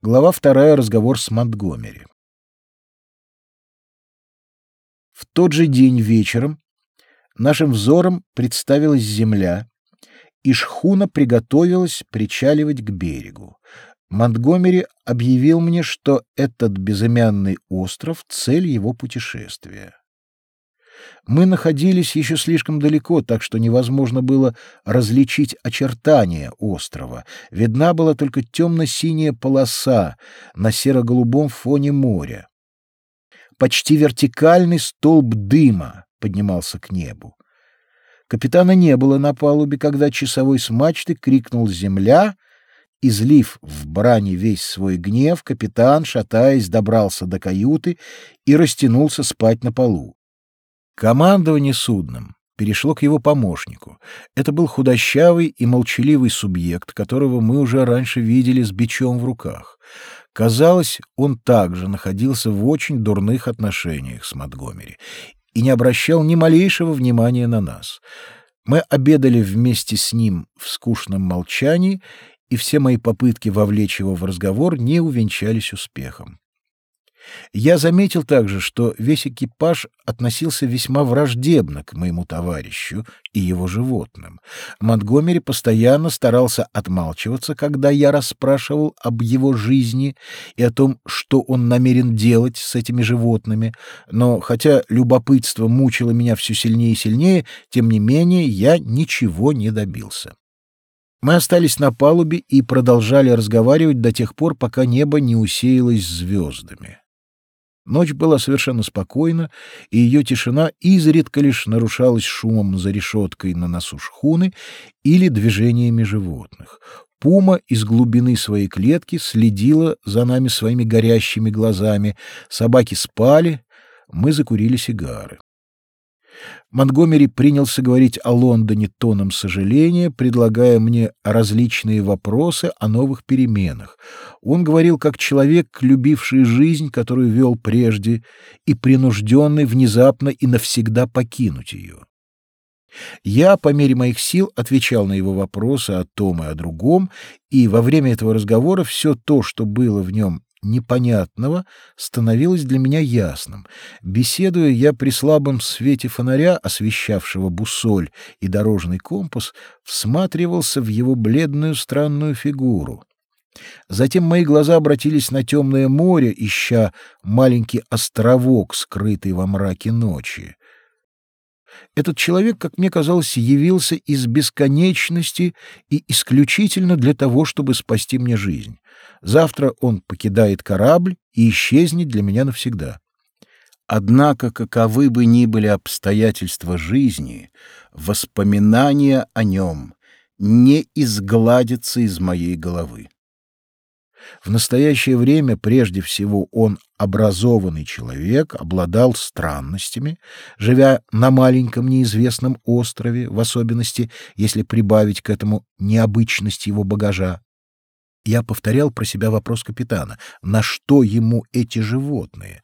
Глава вторая. Разговор с Монтгомери. В тот же день вечером нашим взором представилась земля, и шхуна приготовилась причаливать к берегу. Монтгомери объявил мне, что этот безымянный остров — цель его путешествия. Мы находились еще слишком далеко, так что невозможно было различить очертания острова. Видна была только темно-синяя полоса на серо-голубом фоне моря. Почти вертикальный столб дыма поднимался к небу. Капитана не было на палубе, когда часовой с мачты крикнул «Земля!», Излив в брани весь свой гнев, капитан, шатаясь, добрался до каюты и растянулся спать на полу. Командование судном перешло к его помощнику. Это был худощавый и молчаливый субъект, которого мы уже раньше видели с бичом в руках. Казалось, он также находился в очень дурных отношениях с Монтгомери и не обращал ни малейшего внимания на нас. Мы обедали вместе с ним в скучном молчании, и все мои попытки вовлечь его в разговор не увенчались успехом. Я заметил также, что весь экипаж относился весьма враждебно к моему товарищу и его животным. Монтгомери постоянно старался отмалчиваться, когда я расспрашивал об его жизни и о том, что он намерен делать с этими животными, но хотя любопытство мучило меня все сильнее и сильнее, тем не менее я ничего не добился. Мы остались на палубе и продолжали разговаривать до тех пор, пока небо не усеялось звездами. Ночь была совершенно спокойна, и ее тишина изредка лишь нарушалась шумом за решеткой на носу шхуны или движениями животных. Пума из глубины своей клетки следила за нами своими горящими глазами. Собаки спали, мы закурили сигары. Монтгомери принялся говорить о Лондоне тоном сожаления, предлагая мне различные вопросы о новых переменах. Он говорил как человек, любивший жизнь, которую вел прежде, и принужденный внезапно и навсегда покинуть ее. Я, по мере моих сил, отвечал на его вопросы о том и о другом, и во время этого разговора все то, что было в нем непонятного становилось для меня ясным. Беседуя, я при слабом свете фонаря, освещавшего бусоль и дорожный компас, всматривался в его бледную странную фигуру. Затем мои глаза обратились на темное море, ища маленький островок, скрытый во мраке ночи. Этот человек, как мне казалось, явился из бесконечности и исключительно для того, чтобы спасти мне жизнь. Завтра он покидает корабль и исчезнет для меня навсегда. Однако, каковы бы ни были обстоятельства жизни, воспоминания о нем не изгладятся из моей головы. В настоящее время прежде всего он образованный человек, обладал странностями, живя на маленьком неизвестном острове, в особенности, если прибавить к этому необычность его багажа. Я повторял про себя вопрос капитана: на что ему эти животные?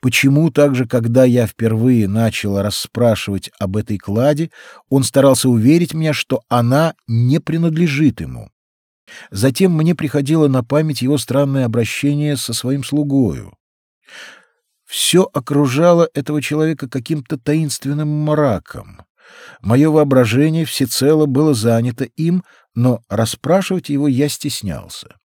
Почему также, когда я впервые начал расспрашивать об этой кладе, он старался уверить меня, что она не принадлежит ему? Затем мне приходило на память его странное обращение со своим слугою. Все окружало этого человека каким-то таинственным мраком. Мое воображение всецело было занято им, но расспрашивать его я стеснялся.